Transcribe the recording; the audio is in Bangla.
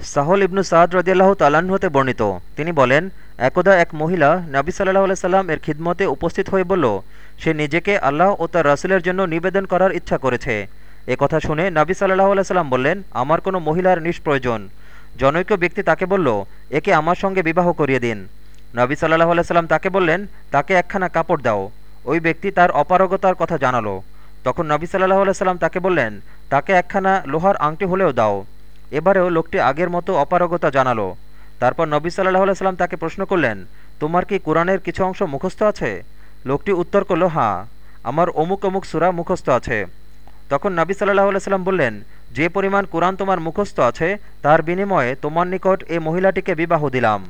সাহল ইবনু সাদ রদিয়াল্লাহ তালান হতে বর্ণিত। তিনি বলেন, একদা এক মহিলা নাবি সাল্লাহ সাল্লাম এর খিদমতে উপস্থিত হয়ে বলল, সে নিজেকে আল্লাহ ও তার রাসুলের জন্য নিবেদন করার ইচ্ছা করেছে। এ কথা শুনে নাবি সাল্লাহ সাল্লাম বললেন, আমার কোনো মহিলার নিষ্প্রয়োজন জনৈক ব্যক্তি তাকে বলল, একে আমার সঙ্গে বিবাহ করিয়ে দিন। নবী সাল্লাহ সাল্লাম তাকে বললেন, তাকে একখানা কাপড় দাও। ওই ব্যক্তি তার অপারগতার কথা জানালো। তখন নবী সাল্লাহ সাল্লাম তাকে বললেন, তাকে একখানা লোহার আংটি হলেও দাও। এবারেও লোকটি আগের মতো অপারগতা জানালো। তারপর নবী সাল্লাহ সাল্লাম তাকে প্রশ্ন করলেন, তোমার কি কোরআনের কিছু অংশ মুখস্থ আছে? লোকটি উত্তর করল হাঁ আমার অমুক অমুক সুরা মুখস্থ আছে। তখন নবী সাল্লাহ সাল্লাম বললেন, যে পরিমাণ কোরআন তোমার মুখস্থ আছে, তার বিনিময়ে তোমার নিকট এই মহিলাটিকে বিবাহ দিলাম।